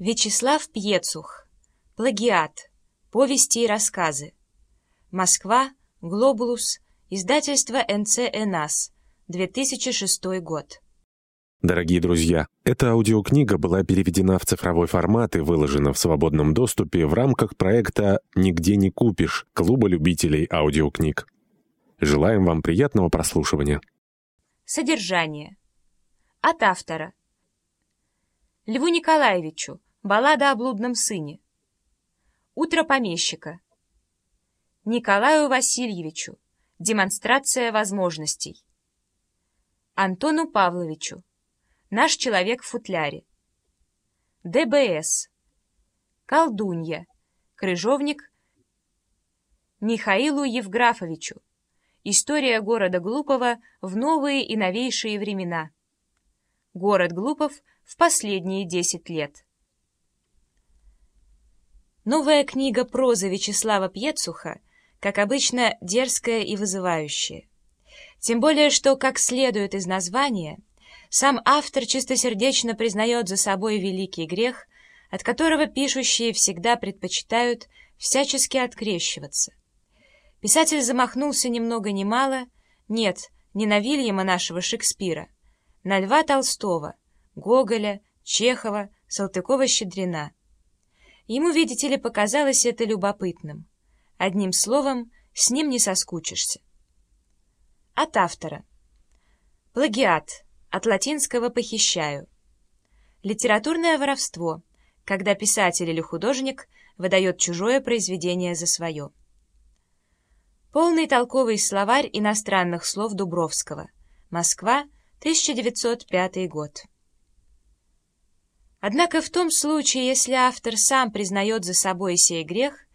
Вячеслав Пьецух. Плагиат. Повести и рассказы. Москва. Глобулус. Издательство НЦ «Энас». 2006 год. Дорогие друзья, эта аудиокнига была переведена в цифровой формат и выложена в свободном доступе в рамках проекта «Нигде не купишь» Клуба любителей аудиокниг. Желаем вам приятного прослушивания. Содержание. От автора. Льву Николаевичу. Баллада о блудном сыне. Утро помещика. Николаю Васильевичу. Демонстрация возможностей. Антону Павловичу. Наш человек в футляре. ДБС. Колдунья. Крыжовник. Михаилу Евграфовичу. История города Глупого в новые и новейшие времена. Город Глупов в последние десять лет. Новая книга прозы Вячеслава Пьецуха, как обычно, дерзкая и вызывающая. Тем более, что, как следует из названия, сам автор чистосердечно признает за собой великий грех, от которого пишущие всегда предпочитают всячески открещиваться. Писатель замахнулся ни много ни мало, нет, не на Вильяма нашего Шекспира, на Льва Толстого, Гоголя, Чехова, Салтыкова-Щедрина — Ему, видите ли, показалось это любопытным. Одним словом, с ним не соскучишься. От автора. Плагиат. От латинского «похищаю». Литературное воровство, когда писатель или художник выдает чужое произведение за свое. Полный толковый словарь иностранных слов Дубровского. Москва, 1905 год. Однако в том случае, если автор сам признает за собой сей грех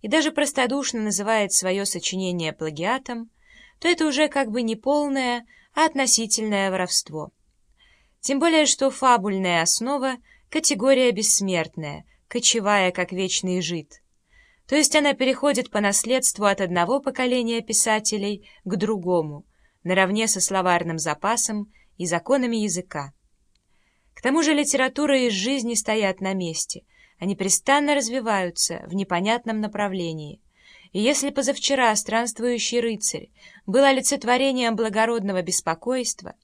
и даже простодушно называет свое сочинение плагиатом, то это уже как бы не полное, а относительное воровство. Тем более, что фабульная основа — категория бессмертная, кочевая, как вечный жид. То есть она переходит по наследству от одного поколения писателей к другому, наравне со словарным запасом и законами языка. Тому же литература и жизни стоят на месте, они престанно развиваются в непонятном направлении. И если позавчера странствующий рыцарь был олицетворением благородного беспокойства,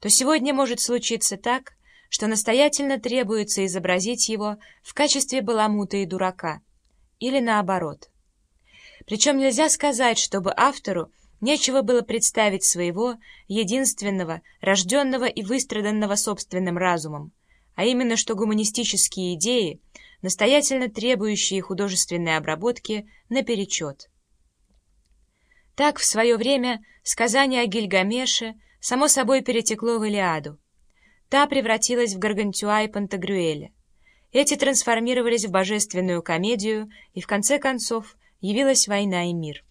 то сегодня может случиться так, что настоятельно требуется изобразить его в качестве баламута и дурака, или наоборот. Причем нельзя сказать, чтобы автору Нечего было представить своего, единственного, рожденного и выстраданного собственным разумом, а именно что гуманистические идеи, настоятельно требующие художественной обработки, наперечет. Так в свое время сказание о Гильгамеше само собой перетекло в Илиаду. Та превратилась в Гаргантюа и Пантагрюэля. Эти трансформировались в божественную комедию, и в конце концов явилась война и мир.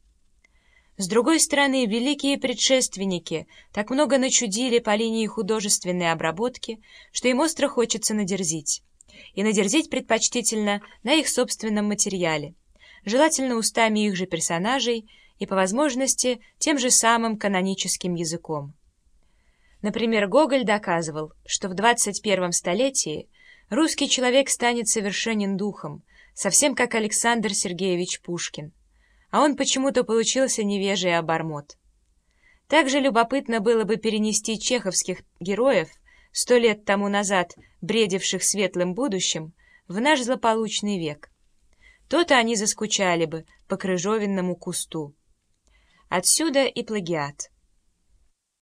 С другой стороны, великие предшественники так много начудили по линии художественной обработки, что им остро хочется надерзить. И надерзить предпочтительно на их собственном материале, желательно устами их же персонажей и, по возможности, тем же самым каноническим языком. Например, Гоголь доказывал, что в 21 столетии русский человек станет совершенен духом, совсем как Александр Сергеевич Пушкин а он почему-то получился невежий обормот. Также любопытно было бы перенести чеховских героев, сто лет тому назад бредивших светлым будущим, в наш злополучный век. То-то они заскучали бы по крыжовенному кусту. Отсюда и плагиат.